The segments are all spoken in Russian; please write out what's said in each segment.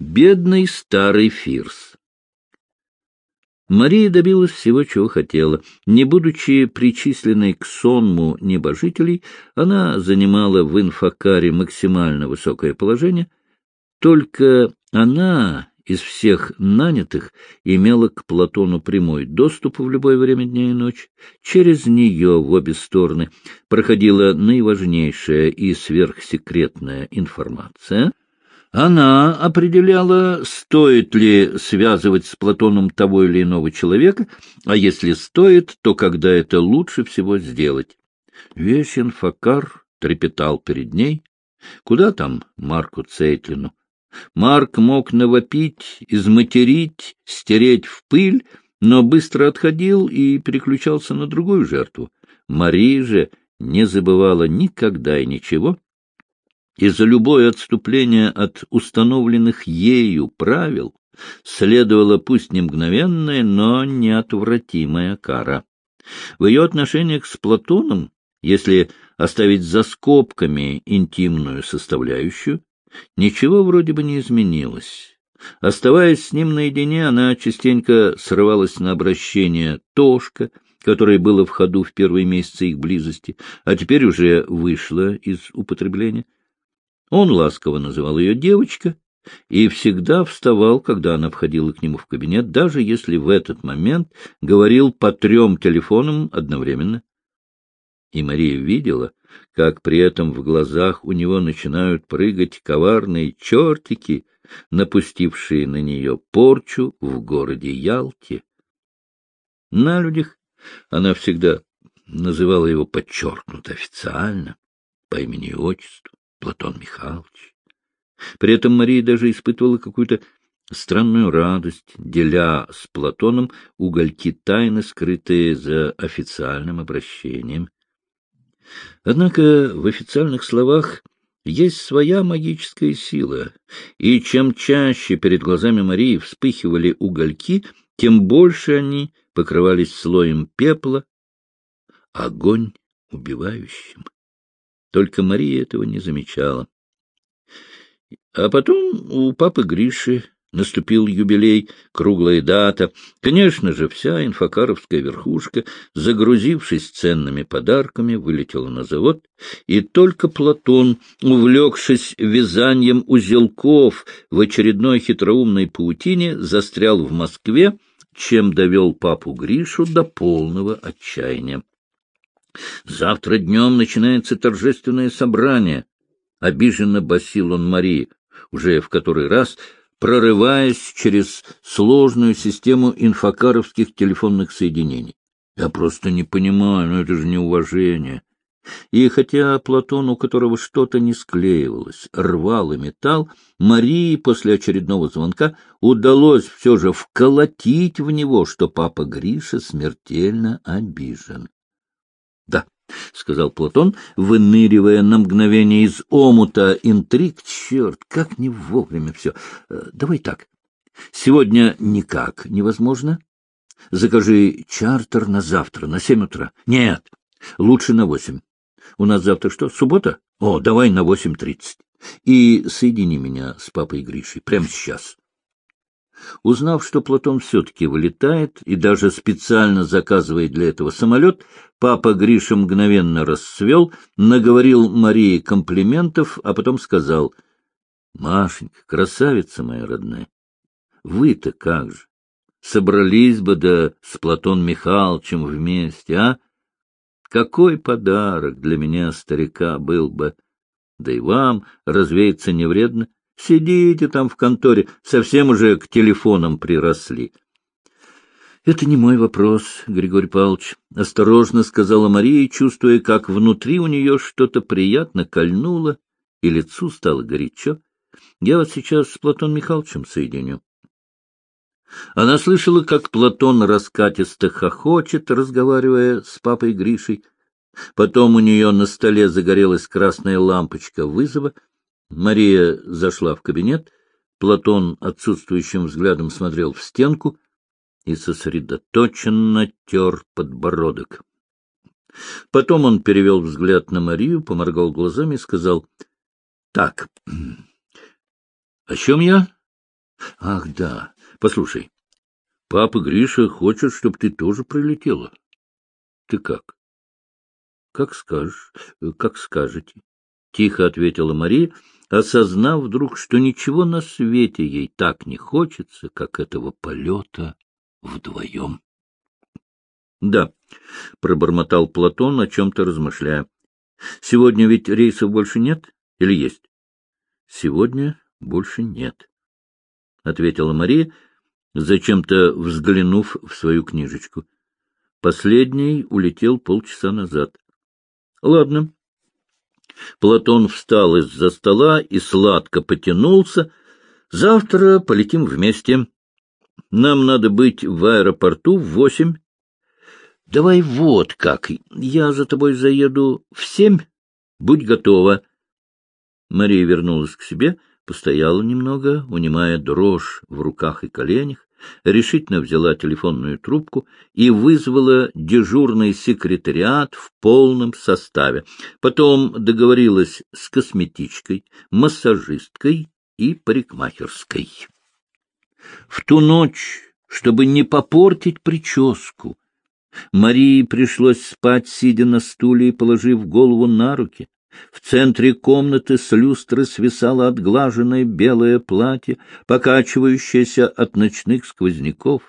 Бедный старый Фирс. Мария добилась всего, чего хотела. Не будучи причисленной к сонму небожителей, она занимала в инфокаре максимально высокое положение. Только она из всех нанятых имела к Платону прямой доступ в любое время дня и ночи. Через нее в обе стороны проходила наиважнейшая и сверхсекретная информация — она определяла, стоит ли связывать с Платоном того или иного человека, а если стоит, то когда это лучше всего сделать. Весь инфокар трепетал перед ней. Куда там Марку Цейтлину? Марк мог навопить, изматерить, стереть в пыль, но быстро отходил и переключался на другую жертву. Мария же не забывала никогда и ничего, и за любое отступление от установленных ею правил следовала пусть не мгновенная, но неотвратимая кара. В ее отношениях с Платоном, если оставить за скобками интимную составляющую, ничего вроде бы не изменилось. Оставаясь с ним наедине, она частенько срывалась на обращение «Тошка», которое было в ходу в первые месяцы их близости, а теперь уже вышло из употребления. Он ласково называл ее девочка и всегда вставал, когда она входила к нему в кабинет, даже если в этот момент говорил по трем телефонам одновременно. И Мария видела, как при этом в глазах у него начинают прыгать коварные чертики, напустившие на нее порчу в городе Ялте. На людях она всегда называла его подчеркнуто официально, по имени и отчеству. Платон Михайлович. При этом Мария даже испытывала какую-то странную радость, деля с Платоном угольки тайны, скрытые за официальным обращением. Однако в официальных словах есть своя магическая сила, и чем чаще перед глазами Марии вспыхивали угольки, тем больше они покрывались слоем пепла, огонь убивающим. Только Мария этого не замечала. А потом у папы Гриши наступил юбилей, круглая дата. Конечно же, вся инфокаровская верхушка, загрузившись ценными подарками, вылетела на завод, и только Платон, увлекшись вязанием узелков в очередной хитроумной паутине, застрял в Москве, чем довел папу Гришу до полного отчаяния. Завтра днем начинается торжественное собрание. Обиженно басил он Марии, уже в который раз прорываясь через сложную систему инфокаровских телефонных соединений. Я просто не понимаю, но это же неуважение. И хотя Платон, у которого что-то не склеивалось, рвал и металл, Марии после очередного звонка удалось все же вколотить в него, что папа Гриша смертельно обижен. Да, — сказал Платон, выныривая на мгновение из омута интриг. Черт, как не вовремя все. Э, давай так. Сегодня никак невозможно. Закажи чартер на завтра, на семь утра. Нет, лучше на восемь. У нас завтра что, суббота? О, давай на восемь тридцать. И соедини меня с папой Гришей прямо сейчас. Узнав, что Платон все-таки вылетает и даже специально заказывает для этого самолет, папа Гриша мгновенно расцвел, наговорил Марии комплиментов, а потом сказал, — Машенька, красавица моя родная, вы-то как же? Собрались бы да с Платон Михайловичем вместе, а? Какой подарок для меня, старика, был бы! Да и вам развеяться не вредно. Сидите там в конторе, совсем уже к телефонам приросли. — Это не мой вопрос, Григорий Павлович, — осторожно сказала Мария, чувствуя, как внутри у нее что-то приятно кольнуло, и лицу стало горячо. — Я вас сейчас с Платоном Михайловичем соединю. Она слышала, как Платон раскатисто хохочет, разговаривая с папой Гришей. Потом у нее на столе загорелась красная лампочка вызова — Мария зашла в кабинет, Платон отсутствующим взглядом смотрел в стенку и сосредоточенно тер подбородок. Потом он перевел взгляд на Марию, поморгал глазами и сказал, — Так, о чем я? — Ах, да. Послушай, папа Гриша хочет, чтобы ты тоже прилетела. Ты как? — Как скажешь, как скажете, — тихо ответила Мария, осознав вдруг, что ничего на свете ей так не хочется, как этого полета вдвоем. — Да, — пробормотал Платон, о чем-то размышляя. — Сегодня ведь рейсов больше нет или есть? — Сегодня больше нет, — ответила Мария, зачем-то взглянув в свою книжечку. Последний улетел полчаса назад. — Ладно. Платон встал из-за стола и сладко потянулся. — Завтра полетим вместе. Нам надо быть в аэропорту в восемь. Давай вот как. Я за тобой заеду в семь. Будь готова. Мария вернулась к себе, постояла немного, унимая дрожь в руках и коленях, решительно взяла телефонную трубку и вызвала дежурный секретариат в полном составе. Потом договорилась с косметичкой, массажисткой и парикмахерской. В ту ночь, чтобы не попортить прическу, Марии пришлось спать, сидя на стуле и положив голову на руки. В центре комнаты с люстры свисало отглаженное белое платье, покачивающееся от ночных сквозняков.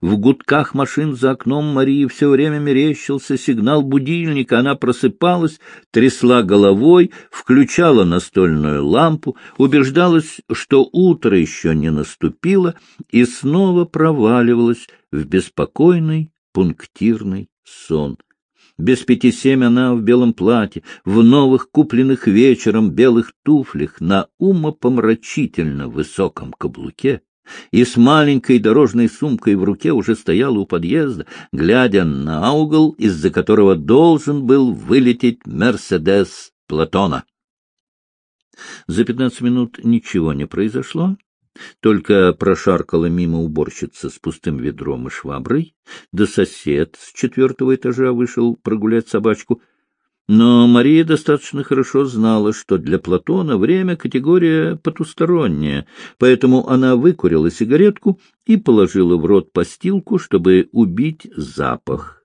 В гудках машин за окном Марии все время мерещился сигнал будильника. Она просыпалась, трясла головой, включала настольную лампу, убеждалась, что утро еще не наступило, и снова проваливалась в беспокойный пунктирный сон. Без пяти семь она в белом платье, в новых купленных вечером белых туфлях на умопомрачительно высоком каблуке и с маленькой дорожной сумкой в руке уже стояла у подъезда, глядя на угол, из-за которого должен был вылететь «Мерседес» Платона. За пятнадцать минут ничего не произошло, только прошаркала мимо уборщица с пустым ведром и шваброй, да сосед с четвертого этажа вышел прогулять собачку. Но Мария достаточно хорошо знала, что для Платона время — категория потусторонняя, поэтому она выкурила сигаретку и положила в рот постилку, чтобы убить запах.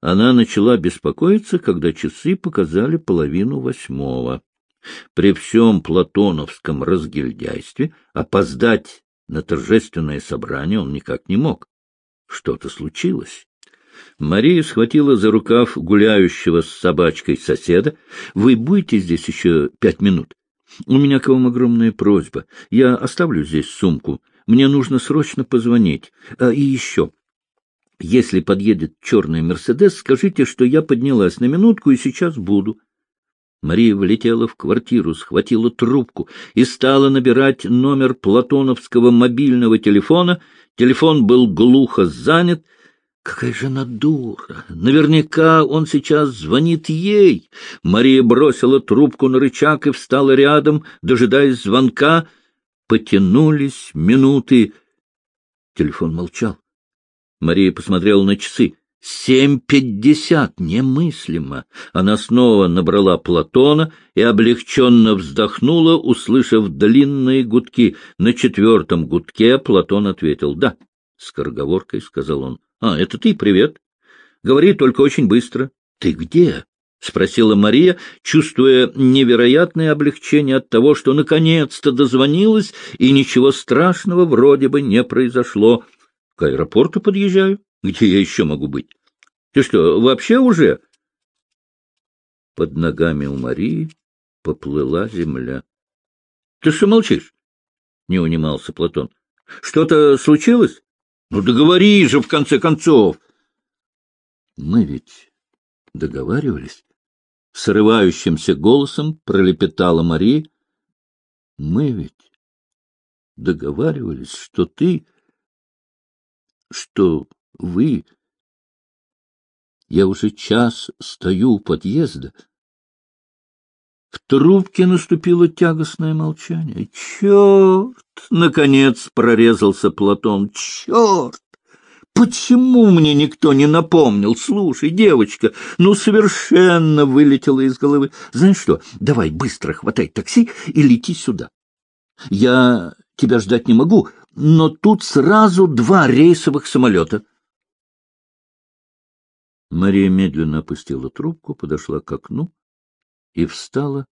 Она начала беспокоиться, когда часы показали половину восьмого. При всем платоновском разгильдяйстве опоздать на торжественное собрание он никак не мог. Что-то случилось. Мария схватила за рукав гуляющего с собачкой соседа. — Вы будете здесь еще пять минут? У меня к вам огромная просьба. Я оставлю здесь сумку. Мне нужно срочно позвонить. А, и еще. Если подъедет черный «Мерседес», скажите, что я поднялась на минутку и сейчас буду. Мария влетела в квартиру, схватила трубку и стала набирать номер платоновского мобильного телефона. Телефон был глухо занят. Какая же она дура! Наверняка он сейчас звонит ей. Мария бросила трубку на рычаг и встала рядом, дожидаясь звонка. Потянулись минуты. Телефон молчал. Мария посмотрела на часы. Семь пятьдесят! Немыслимо! Она снова набрала Платона и облегченно вздохнула, услышав длинные гудки. На четвертом гудке Платон ответил «Да». Скороговоркой сказал он. «А, это ты? Привет. Говори только очень быстро. Ты где?» — спросила Мария, чувствуя невероятное облегчение от того, что наконец-то дозвонилась, и ничего страшного вроде бы не произошло. — К аэропорту подъезжаю. Где я еще могу быть? Ты что, вообще уже? Под ногами у Марии поплыла земля. — Ты что молчишь? — не унимался Платон. — Что-то случилось? Ну, договори же, в конце концов. — Мы ведь договаривались. Срывающимся голосом пролепетала Мария. — Мы ведь договаривались, что ты... что вы... Я уже час стою у подъезда. В трубке наступило тягостное молчание. «Черт!» — наконец прорезался Платон. «Черт! Почему мне никто не напомнил? Слушай, девочка, ну совершенно вылетела из головы. Знаешь что, давай быстро хватай такси и лети сюда. Я тебя ждать не могу, но тут сразу два рейсовых самолета. Мария медленно опустила трубку, подошла к окну и встала,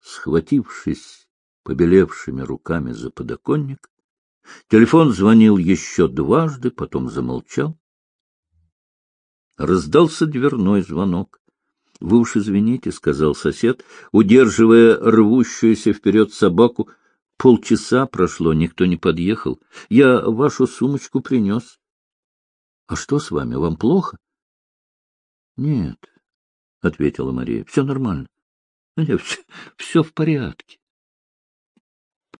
схватившись побелевшими руками за подоконник. Телефон звонил еще дважды, потом замолчал. Раздался дверной звонок. — Вы уж извините, — сказал сосед, удерживая рвущуюся вперед собаку. — Полчаса прошло, никто не подъехал. Я вашу сумочку принес. — А что с вами? Вам плохо? — Нет, — ответила Мария, — все нормально. Все, все в порядке.